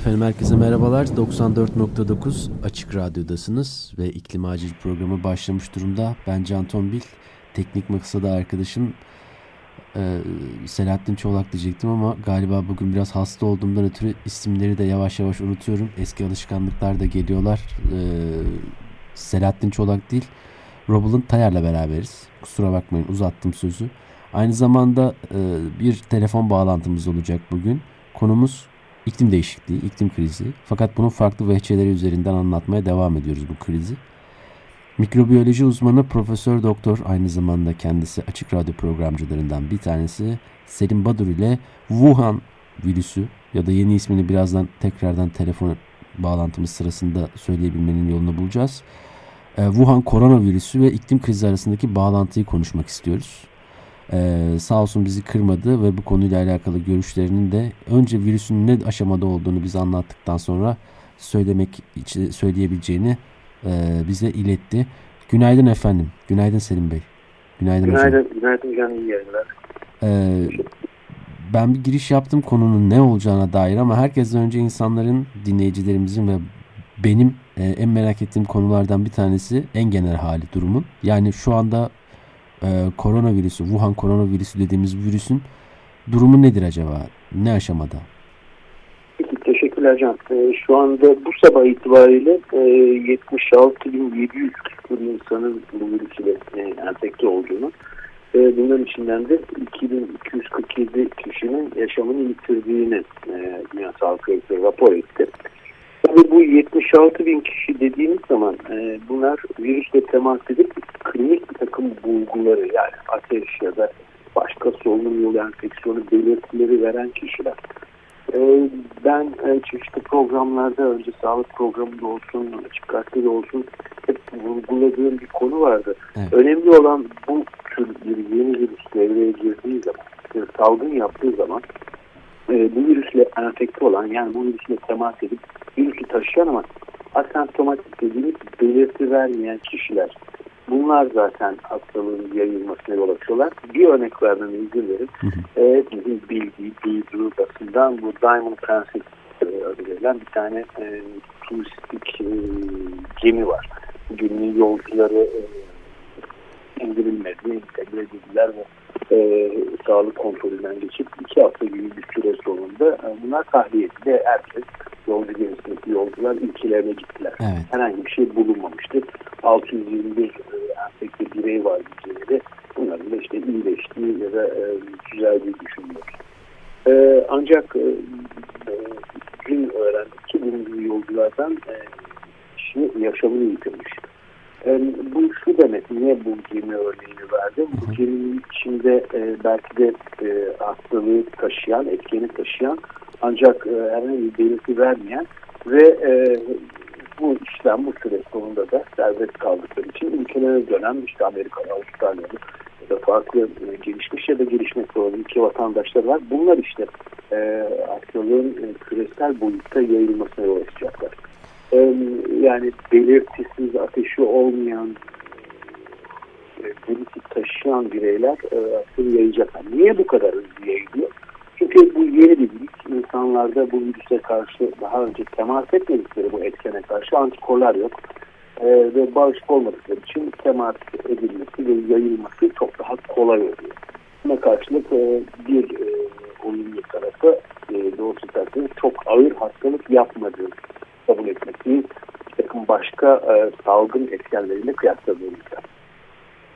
Efendim herkese merhabalar. 94.9 Açık Radyo'dasınız ve İklim Acil programı başlamış durumda. Ben Can Tombil, teknik masada arkadaşım e, Selahattin Çolak diyecektim ama galiba bugün biraz hasta olduğumdan ötürü isimleri de yavaş yavaş unutuyorum. Eski alışkanlıklar da geliyorlar. E, Selahattin Çolak değil, Robulant Tayar'la beraberiz. Kusura bakmayın uzattım sözü. Aynı zamanda e, bir telefon bağlantımız olacak bugün. Konumuz iklim değişikliği, iklim krizi. Fakat bunun farklı vehçeleri üzerinden anlatmaya devam ediyoruz bu krizi. Mikrobiyoloji uzmanı Profesör Doktor aynı zamanda kendisi açık radyo programcılarından bir tanesi Selim Badur ile Wuhan virüsü ya da yeni ismini birazdan tekrardan telefon bağlantımız sırasında söyleyebilmenin yolunu bulacağız. Ee, Wuhan koronavirüsü ve iklim krizi arasındaki bağlantıyı konuşmak istiyoruz. Ee, sağ olsun bizi kırmadı ve bu konuyla alakalı görüşlerinin de önce virüsün ne aşamada olduğunu bize anlattıktan sonra söylemek söyleyebileceğini e, bize iletti. Günaydın efendim. Günaydın Selim Bey. Günaydın, günaydın hocam. Günaydın Can iyi yayınlar. Ee, ben bir giriş yaptım konunun ne olacağına dair ama herkesten önce insanların, dinleyicilerimizin ve benim e, en merak ettiğim konulardan bir tanesi en genel hali durumun. Yani şu anda e, koronavirüsü, Wuhan koronavirüsü dediğimiz virüsün durumu nedir acaba? Ne aşamada? Peki teşekkürler Can. E, şu anda bu sabah itibariyle e, 76.700 küsur insanın bu virüsüyle e, enfekte olduğunu e, bunların içinden de 2247 kişinin yaşamını yitirdiğini e, Dünya Sağlık Örgütü rapor etti. Tabii bu 76 bin kişi dediğimiz zaman e, bunlar virüsle temas edip klinik bir takım bulguları yani ateş ya da başka solunum yolu enfeksiyonu belirtileri veren kişiler. E, ben e, çeşitli programlarda önce sağlık programında olsun, açık gazetede olsun hep vurguladığım bir konu vardı. Evet. Önemli olan bu tür bir yeni virüs devreye girdiği zaman, bir salgın yaptığı zaman e, bu virüsle enfekte olan yani bu virüsle temas edip virüsü taşıyan ama asemptomatik dediğimiz belirti vermeyen kişiler. Bunlar zaten hastalığın yayılmasına yol açıyorlar. Bir örnek vermeme izin verin. E, bizim bildiği, duyduğu basından bu Diamond Princess adı verilen bir tane e, turistik e, gemi var. Geminin yolcuları e, indirilmedi, entegre edildiler ve e, sağlık kontrolünden geçip iki hafta gibi bir süre sonunda e, bunlar tahliye edildi. Herkes yolcu gemisindeki yolcular ülkelerine gittiler. Evet. Herhangi bir şey bulunmamıştı. 621 e, enfekte birey var ülkeleri. Bunların da işte iyileştiği ya da e, düzeldiği düşünülüyor. E, ancak e, e, dün öğrendik ki bu yolculardan e, kişi yaşamını yitirmiş. Yani bu şu demek, niye bu gemi örneğini verdim? Bu geminin içinde e, belki de e, hastalığı taşıyan, etkeni taşıyan ancak e, herhangi bir belirti vermeyen ve e, bu işlem bu süre sonunda da serbest kaldıkları için ülkelere dönen işte Amerika, Avustralya'da ya da farklı e, gelişmiş ya da gelişmekte olan ülke vatandaşları var. Bunlar işte e, hastalığın e, küresel boyutta yayılmasına yol açacaklar yani belirtisiz ateşi olmayan virüsü taşıyan bireyler aslında yayacaklar. Niye bu kadar hızlı yayılıyor? Çünkü bu yeni bir virüs. İnsanlarda bu virüse karşı daha önce temas etmedikleri bu etkene karşı antikorlar yok. Ee, ve bağışık olmadıkları için temas edilmesi ve yayılması çok daha kolay oluyor. Buna karşılık e, bir e, olumlu tarafı e, doğrusu çok ağır hastalık yapmadığı kabul etmesi takım başka e, salgın etkenleriyle kıyasladığımızda.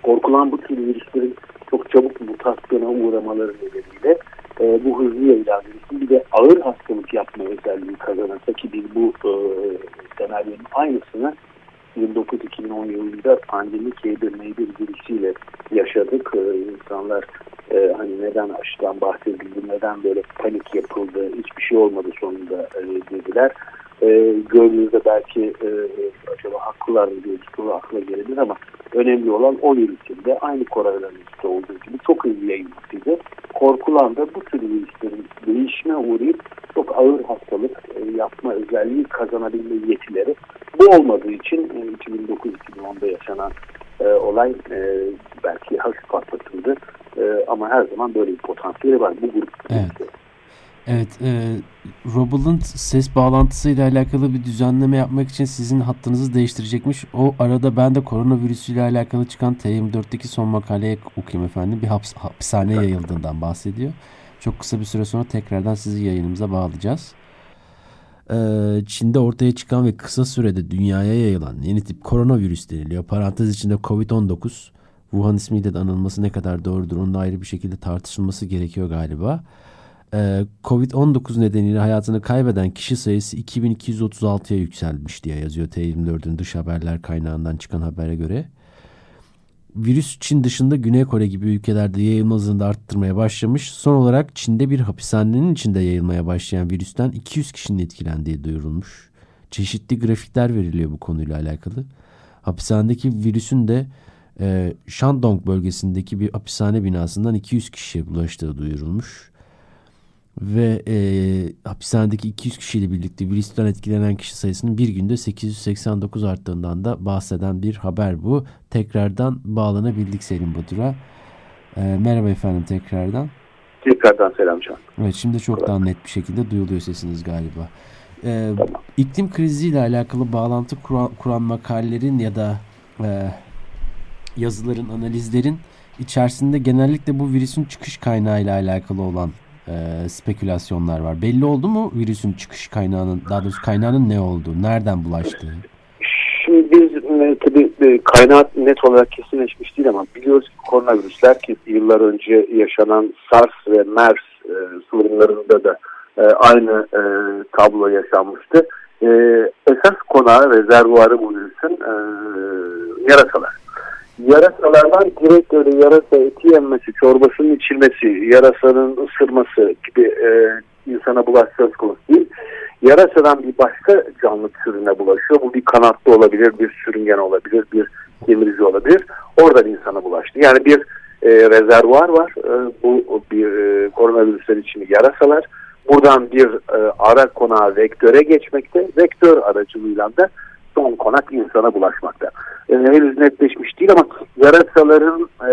Korkulan bu tür virüslerin çok çabuk mutasyona uğramaları nedeniyle e, bu hızlı yayılan virüsün bir de ağır hastalık yapma özelliği kazanırsa ki biz bu e, senaryonun aynısını 2009-2010 yılında pandemik H1N1 virüsüyle yaşadık. Ee, insanlar e, hani neden aşıdan bahsedildi, neden böyle panik yapıldı, hiçbir şey olmadı sonunda e, dediler. E, gördüğünüzde belki e, acaba haklılar mı diye soru aklına gelebilir ama önemli olan o virüsün de aynı koronavirüste olduğu gibi çok hızlı yayılmasıydı. Korkulan da bu tür virüslerin değişime uğrayıp çok ağır hastalık e, yapma özelliği kazanabilme yetileri. Bu olmadığı için e, 2009-2010'da yaşanan e, olay e, belki hafif atlatıldı. E, ama her zaman böyle bir potansiyeli var. Bu grup evet. Evet, e, Robal'ın ses bağlantısıyla alakalı bir düzenleme yapmak için sizin hattınızı değiştirecekmiş. O arada ben de koronavirüsüyle alakalı çıkan T24'teki son makaleye okuyayım efendim. Bir haps hapishane yayıldığından bahsediyor. Çok kısa bir süre sonra tekrardan sizi yayınımıza bağlayacağız. Ee, Çin'de ortaya çıkan ve kısa sürede dünyaya yayılan yeni tip koronavirüs deniliyor. Parantez içinde Covid-19. Wuhan ismiyle de anılması ne kadar doğrudur onun ayrı bir şekilde tartışılması gerekiyor galiba. Ee, Covid-19 nedeniyle hayatını kaybeden kişi sayısı 2236'ya yükselmiş diye yazıyor T24'ün dış haberler kaynağından çıkan habere göre. Virüs Çin dışında Güney Kore gibi ülkelerde yayılma hızını da arttırmaya başlamış. Son olarak Çin'de bir hapishanenin içinde yayılmaya başlayan virüsten 200 kişinin etkilendiği duyurulmuş. Çeşitli grafikler veriliyor bu konuyla alakalı. Hapishanedeki virüsün de e, Shandong bölgesindeki bir hapishane binasından 200 kişiye bulaştığı duyurulmuş ve e, hapishanedeki 200 kişiyle birlikte virüsten etkilenen kişi sayısının bir günde 889 arttığından da bahseden bir haber bu. Tekrardan bağlanabildik Selim Badur'a. E, merhaba efendim tekrardan. Tekrardan selam Can. Evet şimdi çok evet. daha net bir şekilde duyuluyor sesiniz galiba. E, tamam. İklim kriziyle alakalı bağlantı kuran, kuran makalelerin ya da e, yazıların, analizlerin içerisinde genellikle bu virüsün çıkış kaynağı ile alakalı olan e, spekülasyonlar var. Belli oldu mu virüsün çıkış kaynağının, daha doğrusu kaynağının ne olduğu, nereden bulaştığı? Şimdi biz e, tabii e, kaynağı net olarak kesinleşmiş değil ama biliyoruz ki koronavirüsler ki yıllar önce yaşanan SARS ve MERS e, sorunlarında da e, aynı e, tablo yaşanmıştı. E, esas konağı rezervuarı bu virüsün e, yarasalar yarasalardan direkt öyle yarasa eti yenmesi, çorbasının içilmesi, yarasanın ısırması gibi e, insana bulaş konusu değil. Yarasadan bir başka canlı türüne bulaşıyor. Bu bir kanatlı olabilir, bir sürüngen olabilir, bir kemirici olabilir. Oradan insana bulaştı. Yani bir e, rezervuar var. E, bu bir e, koronavirüsler için yarasalar. Buradan bir e, ara konağa vektöre geçmekte. Vektör aracılığıyla da son konak insana bulaşmakta. E, henüz netleşmiş değil ama yarasaların e,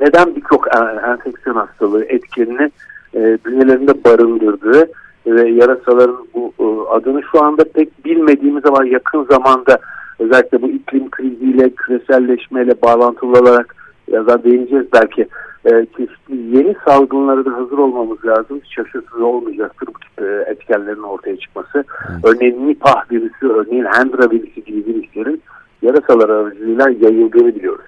neden birçok enfeksiyon hastalığı etkenini e, bünyelerinde barındırdığı ve yarasaların bu e, adını şu anda pek bilmediğimiz ama yakın zamanda özellikle bu iklim kriziyle, küreselleşmeyle bağlantılı olarak birazdan değineceğiz belki e, çeşitli yeni salgınlara da hazır olmamız lazım. Hiç şaşırtıcı olmayacaktır bu tip e, etkenlerin ortaya çıkması. Evet. Örneğin Nipah virüsü, örneğin Hendra virüsü gibi virüslerin yarasalar aracılığıyla yayıldığını biliyoruz.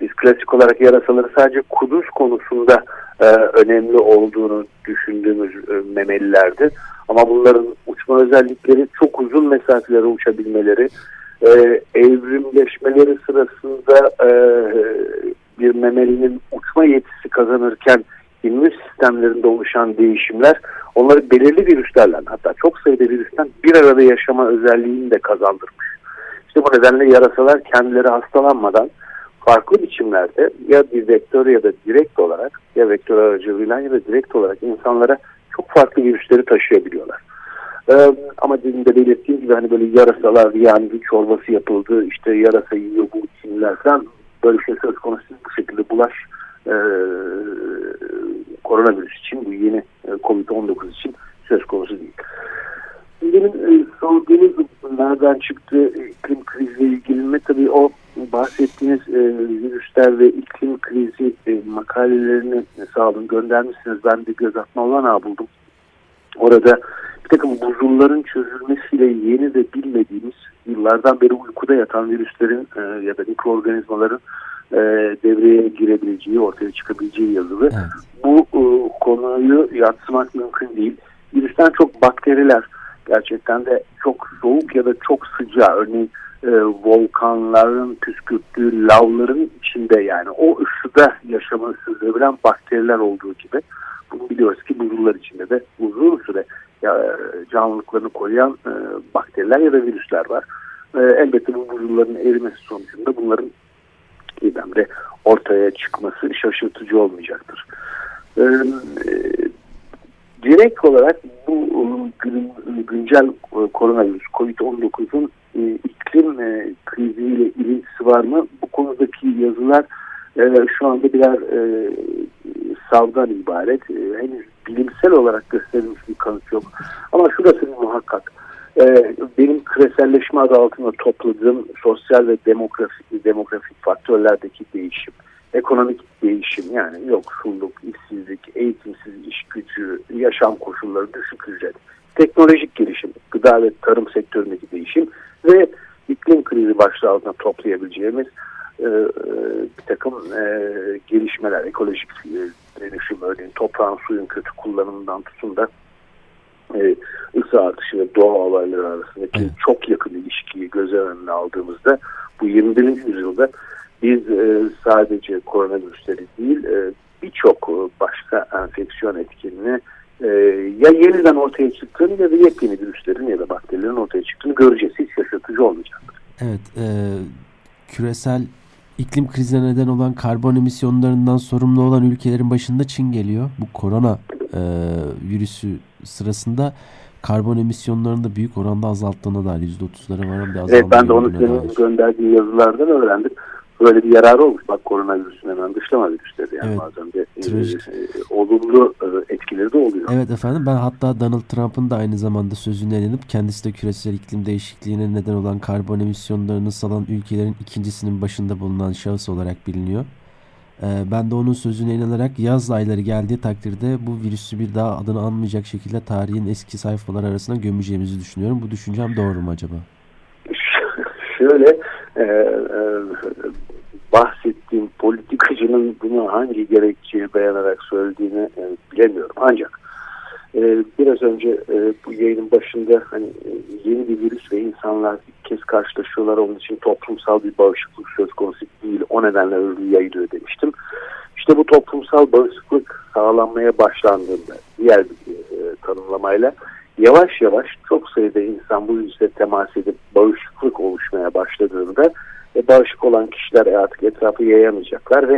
Biz klasik olarak yarasaları sadece kuduz konusunda e, önemli olduğunu düşündüğümüz e, memelilerdi. Ama bunların uçma özellikleri çok uzun mesafelere uçabilmeleri, e, evrimleşmeleri sırasında e, bir memelinin uçma yetisi kazanırken immün sistemlerinde oluşan değişimler onları belirli virüslerle hatta çok sayıda virüsten bir arada yaşama özelliğini de kazandırmış. İşte bu nedenle yarasalar kendileri hastalanmadan farklı biçimlerde ya bir vektör ya da direkt olarak ya vektör aracılığıyla ya da direkt olarak insanlara çok farklı virüsleri taşıyabiliyorlar. Ee, ama demin de belirttiğim gibi hani böyle yarasalar yani bir çorbası yapıldı işte yarasa yiyor bu kimler falan böyle bir şey söz konusu bu şekilde bulaş e, koronavirüs için bu yeni e, Covid-19 için söz konusu değil. Benim e, sorduğunuz nereden çıktı iklim kriziyle ilgili tabii o bahsettiğiniz e, virüsler ve iklim krizi e, makalelerini sağ olun göndermişsiniz. Ben de göz atma olanağı buldum. Orada bir takım buzulların çözülmesiyle yeni de bilmediğimiz yıllardan beri uykuda yatan virüslerin e, ya da mikroorganizmaların e, devreye girebileceği, ortaya çıkabileceği yazılı. Evet. Bu e, konuyu yatsımak mümkün değil. Virüsten çok bakteriler gerçekten de çok soğuk ya da çok sıcak. Örneğin e, volkanların püskürttüğü lavların içinde yani o ısıda yaşamını sürdürebilen bakteriler olduğu gibi biliyoruz ki buzullar içinde de uzun süre ya, canlılıklarını koruyan e, bakteriler ya da virüsler var. E, elbette bu buzulların erimesi sonucunda bunların birdenbire ortaya çıkması şaşırtıcı olmayacaktır. E, direkt olarak bu gün, güncel koronavirüs COVID-19'un iklim kriziyle ilintisi var mı? Bu konudaki yazılar şu anda birer savdan ibaret. Henüz bilimsel olarak gösterilmiş bir kanıt yok. Ama şurası muhakkak. Ee, benim küreselleşme adı altında topladığım sosyal ve demografik, demografik faktörlerdeki değişim, ekonomik değişim yani yoksulluk, işsizlik, eğitimsiz iş gücü, yaşam koşulları, düşük ücret, teknolojik gelişim, gıda ve tarım sektöründeki değişim ve iklim krizi başlığı altında toplayabileceğimiz e, bir takım e, gelişmeler, ekolojik e, dönüşüm örneğin toprağın suyun kötü kullanımından tutun da e, ısı artışı ve doğa olayları arasındaki evet. çok yakın ilişkiyi göze önüne aldığımızda bu 21. yüzyılda biz e, sadece koronavirüsleri değil e, birçok başka enfeksiyon etkinliğini e, ya yeniden ortaya çıktığını ya da yepyeni virüslerin ya da bakterilerin ortaya çıktığını göreceğiz. Hiç şaşırtıcı olmayacaktır. Evet, e, küresel iklim krizine neden olan karbon emisyonlarından sorumlu olan ülkelerin başında Çin geliyor. Bu korona e, virüsü sırasında karbon emisyonlarını da büyük oranda azalttığına dair %30'lara varan bir azalma. Evet ben de onu senin gönderdiğin yazılardan öğrendim böyle bir yararı olmuş. Bak koronavirüsün hemen dışlama virüsleri yani evet. bazen de e, e, olumlu e, etkileri de oluyor. Evet efendim ben hatta Donald Trump'ın da aynı zamanda sözünü elenip kendisi de küresel iklim değişikliğine neden olan karbon emisyonlarını salan ülkelerin ikincisinin başında bulunan şahıs olarak biliniyor. Ee, ben de onun sözüne inanarak yaz ayları geldiği takdirde bu virüsü bir daha adını anmayacak şekilde tarihin eski sayfalar arasına gömeceğimizi düşünüyorum. Bu düşüncem doğru mu acaba? Şöyle e, e, bahsettiğim politikacının bunu hangi gerekçeye dayanarak söylediğini e, bilemiyorum. Ancak e, biraz önce e, bu yayının başında hani e, yeni bir virüs ve insanlar ilk kez karşılaşıyorlar onun için toplumsal bir bağışıklık söz konusu değil. O nedenle öldüğü yayılıyor demiştim. İşte bu toplumsal bağışıklık sağlanmaya başlandığında diğer bir e, tanımlamayla yavaş yavaş çok sayıda insan bu virüse temas edip bağışıklık oluşmaya başladığında e, bağışık olan kişiler artık etrafı yayamayacaklar ve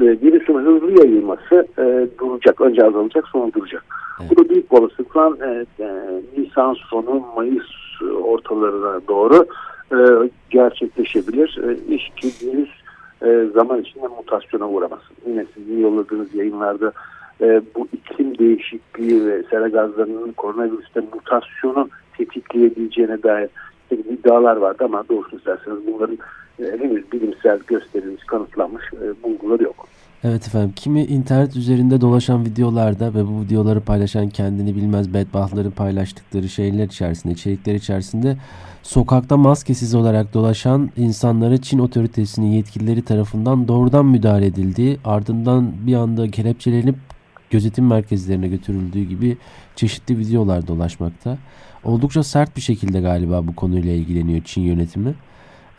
e, virüsün hızlı yayılması e, duracak. Önce azalacak sonra duracak. Evet. Bu da büyük olasılıkla e, e, Nisan sonu Mayıs ortalarına doğru e, gerçekleşebilir. E, iş ki virüs e, zaman içinde mutasyona uğramasın. Yine sizin yolladığınız yayınlarda e, bu iklim değişikliği ve sera gazlarının koronavirüste mutasyonu tetikleyebileceğine dair iddialar vardı ama doğrusu isterseniz bunların e, henüz bilimsel gösterilmiş, kanıtlanmış e, bulguları yok. Evet efendim. Kimi internet üzerinde dolaşan videolarda ve bu videoları paylaşan kendini bilmez bedbahtların paylaştıkları şeyler içerisinde, içerikler içerisinde sokakta maskesiz olarak dolaşan insanlara Çin otoritesinin yetkilileri tarafından doğrudan müdahale edildiği, ardından bir anda kelepçelenip gözetim merkezlerine götürüldüğü gibi çeşitli videolar dolaşmakta. Oldukça sert bir şekilde galiba bu konuyla ilgileniyor Çin yönetimi.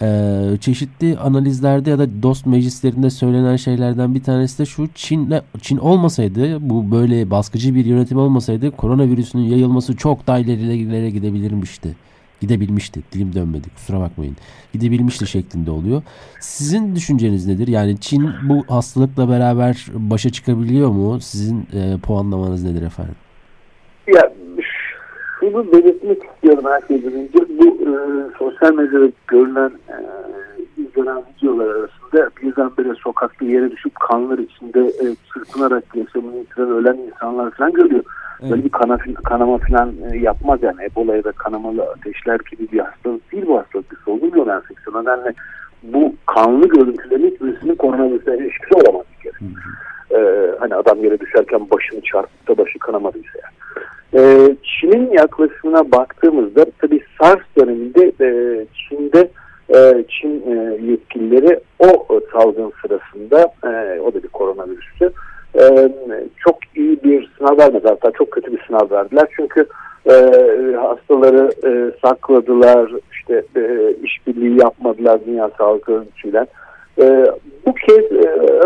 Ee, çeşitli analizlerde ya da dost meclislerinde söylenen şeylerden bir tanesi de şu Çin Çin olmasaydı bu böyle baskıcı bir yönetim olmasaydı koronavirüsünün yayılması çok daha ilerilere gidebilirmişti. Gidebilmişti. Dilim dönmedi. Kusura bakmayın. Gidebilmişti şeklinde oluyor. Sizin düşünceniz nedir? Yani Çin bu hastalıkla beraber başa çıkabiliyor mu? Sizin e, puanlamanız nedir efendim? Ya şunu belirtmek istiyorum herkesten önce. Bu e, sosyal medyada görülen e, izlenen videolar birdenbire sokakta yere düşüp kanlar içinde e, çırpınarak yaşamını yitiren ölen insanlar falan görüyor. Evet. Böyle bir kana, kanama falan e, yapmaz yani. Ebola ya da kanamalı ateşler gibi bir hastalık değil bu hastalık. Bir solunum yolu enfeksiyonu. Nedenle bu kanlı görüntülerin hiçbirisinin koronavirüsle ilişkisi olamaz bir kere. Ee, hani adam yere düşerken başını çarpıp da başı kanamadıysa yani. Ee, Çin'in yaklaşımına baktığımızda tabii SARS döneminde e, Çin'de e, Çin e, yetkilileri salgın sırasında o da bir koronavirüsü. Çok iyi bir sınav vermedi. Hatta çok kötü bir sınav verdiler. Çünkü hastaları sakladılar işte işbirliği yapmadılar Dünya Sağlık Örgütü'yle. Bu kez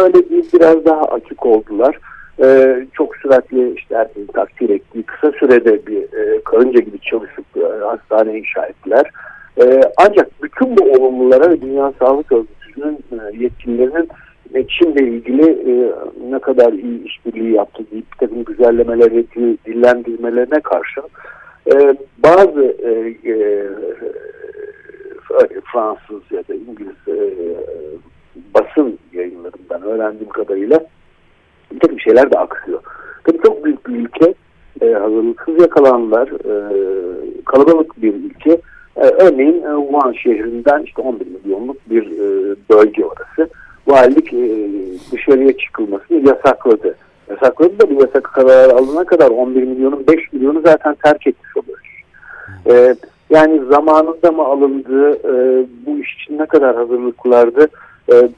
öyle değil biraz daha açık oldular. E, çok süratli işte herkesin takdir ettiği kısa sürede bir e, karınca gibi çalışıp e, hastane inşa ettiler. E, ancak bütün bu olumlulara Dünya Sağlık Örgütü'nün e, yetkililerinin Çin'le ilgili e, ne kadar iyi işbirliği yaptığı, bir takım güzellemeleri, dillendirmelerine karşın e, bazı Fransız ya da İngiliz basın yayınlarından öğrendiğim kadarıyla bir takım şeyler de aksıyor. Tabii çok büyük bir ülke, hazırlıksız yakalananlar, e, kalabalık bir ülke. E, örneğin e, Wuhan şehrinden işte 11 milyonluk bir e, bölge orası. Valilik e, dışarıya çıkılmasını yasakladı. Yasakladı da bu yasak karar alına kadar 11 milyonun 5 milyonu zaten terk etmiş oluyor. E, yani zamanında mı alındı, bu iş için ne kadar hazırlıklardı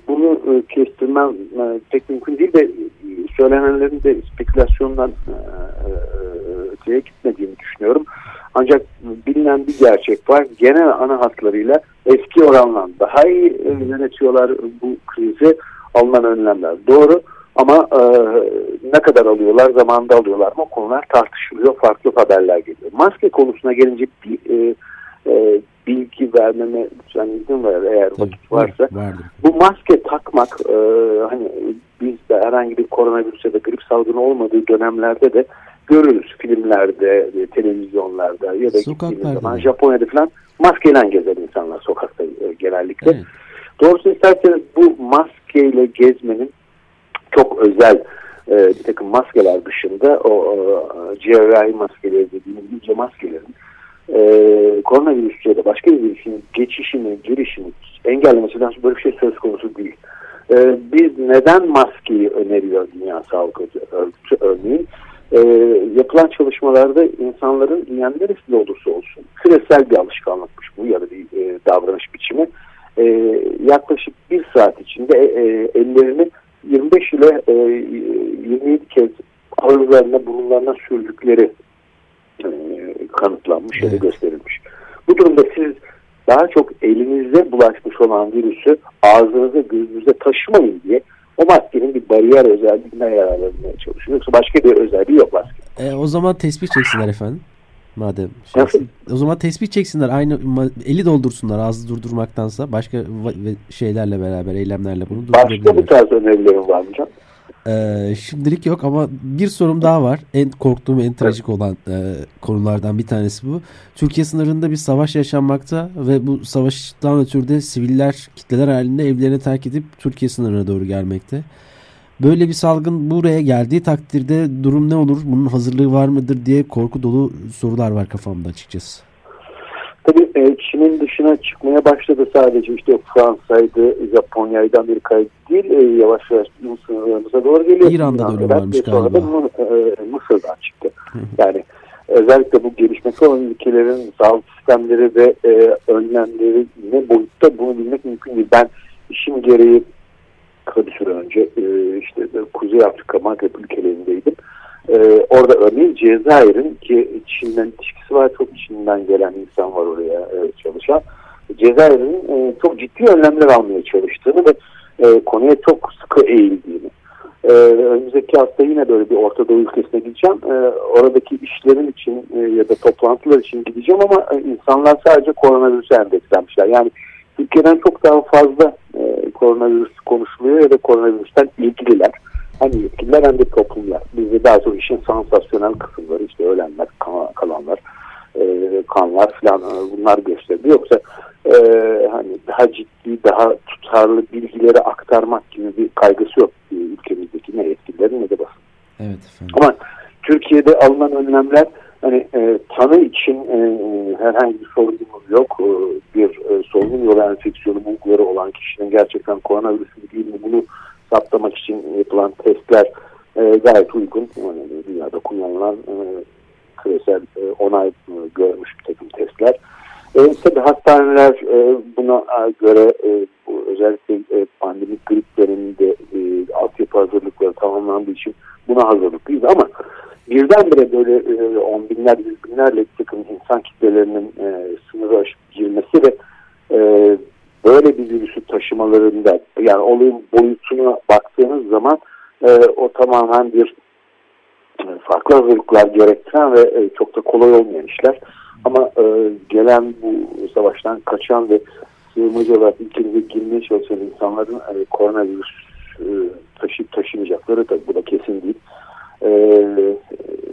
bunu e, kestirmem pek mümkün değil de söylenenlerin de spekülasyondan e, bilinen bir gerçek var. Genel ana hatlarıyla eski oranla daha iyi e, yönetiyorlar bu krizi alınan önlemler. Doğru ama e, ne kadar alıyorlar, zamanında alıyorlar mı konular tartışılıyor, farklı haberler geliyor. Maske konusuna gelince bir e, e, bilgi vermeme lütfen izin ver eğer Tabii, vakit varsa. Var, bu maske takmak e, hani biz de herhangi bir koronavirüs ya da grip salgını olmadığı dönemlerde de görürüz filmlerde, televizyonlarda ya da gittiğimiz zaman Japonya'da falan maskeyle gezer insanlar sokakta e, genellikle. Evet. Doğrusu isterseniz bu maskeyle gezmenin çok özel e, bir takım maskeler dışında o, o cerrahi maskeleri dediğimiz ince maskelerin e, koronavirüs ya da başka bir virüsün geçişini, girişini engellemesinden böyle bir şey söz konusu değil. E, biz neden maskeyi öneriyor Dünya Sağlık Örgütü örneğin? E, yapılan çalışmalarda insanların dünyanın neresinde olursa olsun küresel bir alışkanlıkmış bu ya da bir e, davranış biçimi. E, yaklaşık bir saat içinde e, e ellerini 25 ile e, 27 kez ağızlarına burunlarına sürdükleri e, kanıtlanmış evet. ya da gösterilmiş. Bu durumda siz daha çok elinizde bulaşmış olan virüsü ağzınıza gözünüze taşımayın diye o maskenin bir bariyer özelliğine yararlanmaya çalışıyor. Yoksa başka bir özelliği yok maske. E, o zaman tespih çeksinler efendim. Madem şey, o zaman tespih çeksinler aynı eli doldursunlar ağzı durdurmaktansa başka şeylerle beraber eylemlerle bunu durdurabilirler. Başka bir tarz önerilerim var mı canım? Ee, şimdilik yok ama bir sorum daha var. En korktuğum, en trajik olan e, konulardan bir tanesi bu. Türkiye sınırında bir savaş yaşanmakta ve bu savaştan ötürü de siviller kitleler halinde evlerine terk edip Türkiye sınırına doğru gelmekte. Böyle bir salgın buraya geldiği takdirde durum ne olur? Bunun hazırlığı var mıdır diye korku dolu sorular var kafamda açıkçası. Tabii e, Çin'in dışına çıkmaya başladı sadece işte Fransa'ydı, Japonya'ydı, Amerika'ydı değil e, yavaş yavaş bizim sınırlarımıza doğru geliyor. İran'da da öyle varmış galiba. Sonra da e, Mısır'dan çıktı. yani özellikle bu gelişmekte olan ülkelerin sağlık sistemleri ve e, önlemleri ne boyutta bunu bilmek mümkün değil. Ben işim gereği kısa bir süre önce e, işte Kuzey Afrika Maghreb ülkelerindeydim. E, orada örneğin Cezayir'in ki Çin'den ilişkisi var çok Çin'den gelen insan var oraya e, çalışan. Cezayir'in e, çok ciddi önlemler almaya çalıştığını ve e, konuya çok sıkı eğildiğini. E, önümüzdeki hafta yine böyle bir Orta Doğu ülkesine gideceğim. E, oradaki işlerim için e, ya da toplantılar için gideceğim ama e, insanlar sadece koronavirüse endekslenmişler. Yani Türkiye'den çok daha fazla e, koronavirüs konuşuluyor ya da koronavirüsten ilgililer. Hem yetkililer hem de toplumlar. Bizde daha çok işin sansasyonel kısımları işte ölenler, kalanlar, e, kanlar falan e, bunlar gösteriliyor. Yoksa e, hani daha ciddi, daha tutarlı bilgileri aktarmak gibi bir kaygısı yok ülkemizdeki ne yetkililerin ne de basın. Evet efendim. Ama Türkiye'de alınan önlemler hani e, tanı için e, herhangi bir sorunumuz yok. E, bir e, solunum yolu enfeksiyonu bulguları olan kişinin gerçekten koronavirüs değil mi bunu saptamak için yapılan testler e, gayet uygun. Yani dünyada kullanılan e, küresel e, onay e, görmüş bir takım testler. E, tabii hastaneler e, buna göre e, bu özellikle e, pandemik grip döneminde e, altyapı hazırlıkları tamamlandığı için buna hazırlıklıyız ama birdenbire böyle e, on binler, yüz binlerle takım insan kitlelerinin e, sınırı aşıp girmesi ve e, böyle bir virüsü taşımalarında yani olayın boyutuna baktığınız zaman e, o tamamen bir farklı hazırlıklar gerektiren ve e, çok da kolay olmayan işler. Ama e, gelen bu savaştan kaçan ve sığınmacı olarak ülkemize girmeye çalışan insanların e, koronavirüs e, taşıyıp taşımayacakları tabii bu da kesin değil. Ee,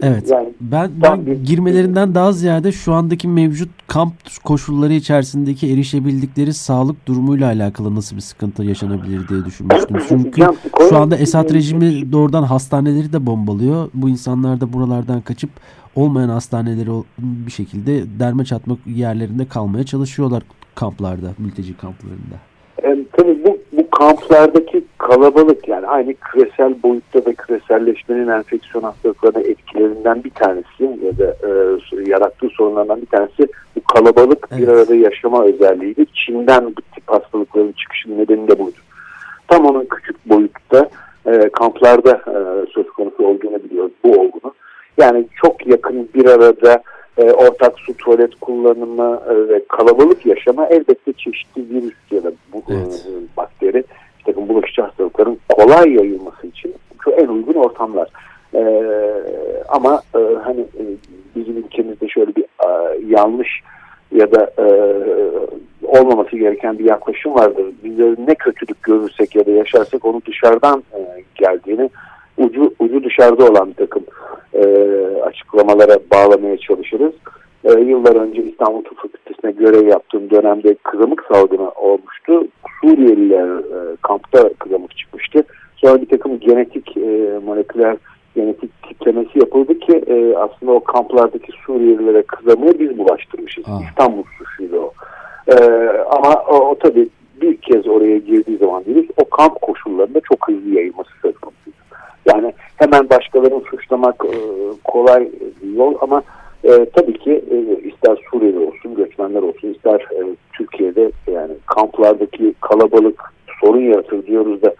evet. Yani, ben, ben bir, girmelerinden daha ziyade şu andaki mevcut kamp koşulları içerisindeki erişebildikleri sağlık durumuyla alakalı nasıl bir sıkıntı yaşanabilir diye düşünmüştüm. Çünkü şu anda Esad rejimi doğrudan hastaneleri de bombalıyor. Bu insanlar da buralardan kaçıp olmayan hastaneleri bir şekilde derme çatmak yerlerinde kalmaya çalışıyorlar kamplarda, mülteci kamplarında. E, tabii bu, bu kamplardaki kalabalık yani aynı küresel boyutta ve küreselleşmenin enfeksiyon hastalıklarına etkilerinden bir tanesi ya da e, yarattığı sorunlardan bir tanesi bu kalabalık evet. bir arada yaşama özelliğidir. Çin'den bu tip hastalıkların çıkışının nedeni de buydu. Tam onun küçük boyutta e, kamplarda e, söz konusu olduğunu biliyoruz bu olgunun. Yani çok yakın bir arada e, ortak su tuvalet kullanımı e, ve kalabalık yaşama elbette çeşitli virüs ya da bu, e, evet. e, takım bulaşıcı hastalıkların kolay yayılması için şu en uygun ortamlar. E, ama e, hani e, bizim ülkemizde şöyle bir e, yanlış ya da e, olmaması gereken bir yaklaşım vardır. Biz ne kötülük görürsek ya da yaşarsak onu dışarıdan e, geldiğini ucu ucu dışarıda olan bir takım e, açıklamalara bağlamaya çalışırız. E, yıllar önce İstanbul Tıp Fakültesi'ne görev yaptığım dönemde kızamık salgını olmuştu. Suriyeliler e, kampta kızamık çıkmıştı. Sonra bir takım genetik e, moleküler genetik tiplemesi yapıldı ki e, aslında o kamplardaki Suriyelilere kızamığı biz bulaştırmışız. Aa. İstanbul suçuydu o. E, ama o, o tabii bir kez oraya girdiği zaman virüs o kamp koşullarında çok hızlı yayılması söz konusu. Yani hemen başkalarını suçlamak e, kolay bir yol ama e, tabii ki e, ister Suriyeli olsun, göçmenler olsun, ister e, Türkiye'de yani kamplardaki kalabalık sorun yaratır diyoruz da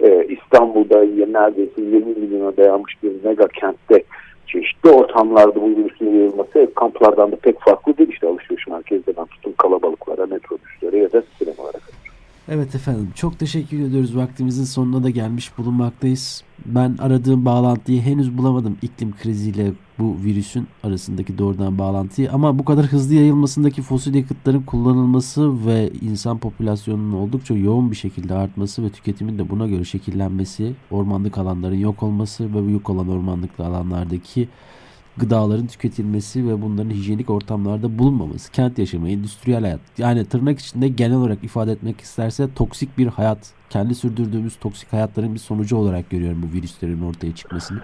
e, İstanbul'da neredeyse 20 milyona dayanmış bir mega kentte çeşitli ortamlarda bu virüsün yayılması kamplardan da pek farklı değil. işte alışveriş merkezlerinden tutun kalabalıklara, metrobüslere ya da sinemalara kadar. Evet efendim çok teşekkür ediyoruz. Vaktimizin sonuna da gelmiş bulunmaktayız. Ben aradığım bağlantıyı henüz bulamadım iklim kriziyle bu virüsün arasındaki doğrudan bağlantıyı. Ama bu kadar hızlı yayılmasındaki fosil yakıtların kullanılması ve insan popülasyonunun oldukça yoğun bir şekilde artması ve tüketimin de buna göre şekillenmesi, ormanlık alanların yok olması ve büyük olan ormanlık alanlardaki gıdaların tüketilmesi ve bunların hijyenik ortamlarda bulunmaması, kent yaşamı, endüstriyel hayat yani tırnak içinde genel olarak ifade etmek isterse toksik bir hayat, kendi sürdürdüğümüz toksik hayatların bir sonucu olarak görüyorum bu virüslerin ortaya çıkmasını.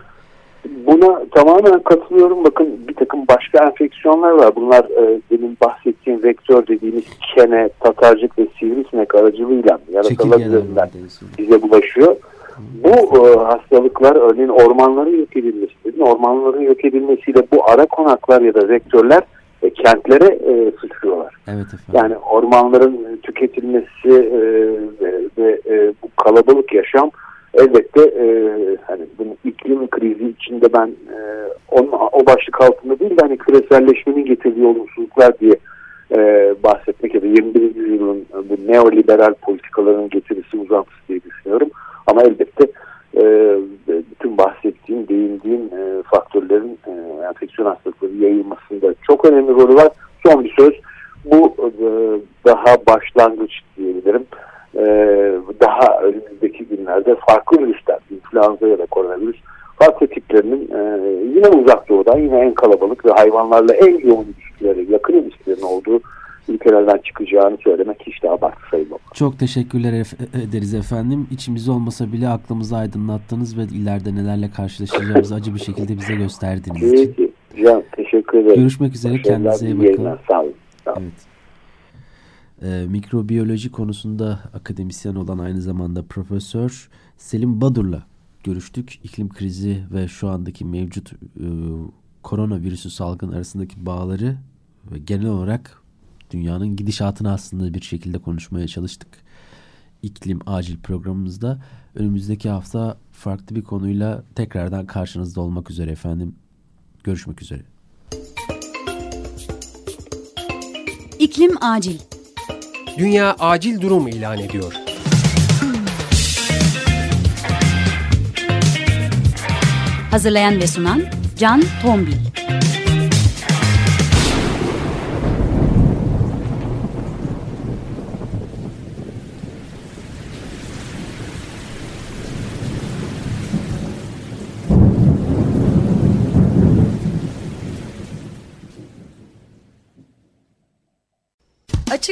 Buna tamamen katılıyorum. Bakın bir takım başka enfeksiyonlar var. Bunlar e, benim bahsettiğim vektör dediğimiz kene, tatarcık ve sivrisinek aracılığıyla yarasalar üzerinden bize bulaşıyor. Bu e, hastalıklar örneğin ormanların yok edilmesidir. Ormanların yok edilmesiyle bu ara konaklar ya da vektörler e, kentlere e, sıçrıyorlar. Evet efendim. Yani ormanların tüketilmesi e, ve e, bu kalabalık yaşam elbette e, hani bunu iklim krizi içinde ben e, onun, o başlık altında değil de hani küreselleşmenin getirdiği olumsuzluklar diye e, bahsetmek ya da 21. yüzyılın bu neoliberal politikaların getirisi uzantısı diye düşünüyorum. Ama elbette e, bütün bahsettiğim, değindiğim e, faktörlerin e, enfeksiyon hastalıkları yayılmasında çok önemli rolü var. Son bir söz, bu e, daha başlangıç diyebilirim. E, daha önümüzdeki günlerde farklı virüsler, influenza ya da koronavirüs farklı tiplerinin e, yine uzak doğudan yine en kalabalık ve hayvanlarla en yoğun ilişkileri, yakın ilişkilerin olduğu ülkelerden çıkacağını söylemek hiç de abartı sayılmaz. Çok teşekkürler ederiz efendim. İçimiz olmasa bile aklımızı aydınlattınız ve ileride nelerle karşılaşacağımızı acı bir şekilde bize gösterdiğiniz için. Can teşekkür ederim. Görüşmek üzere. Kendinize iyi bakın. Sağ olun. Sağ olun. Evet. E, mikrobiyoloji konusunda akademisyen olan aynı zamanda profesör Selim Badur'la görüştük. İklim krizi ve şu andaki mevcut e, koronavirüsü salgın arasındaki bağları ve genel olarak dünyanın gidişatını aslında bir şekilde konuşmaya çalıştık. İklim acil programımızda önümüzdeki hafta farklı bir konuyla tekrardan karşınızda olmak üzere efendim. Görüşmek üzere. İklim acil. Dünya acil durum ilan ediyor. Hazırlayan ve sunan Can Tombil. Açık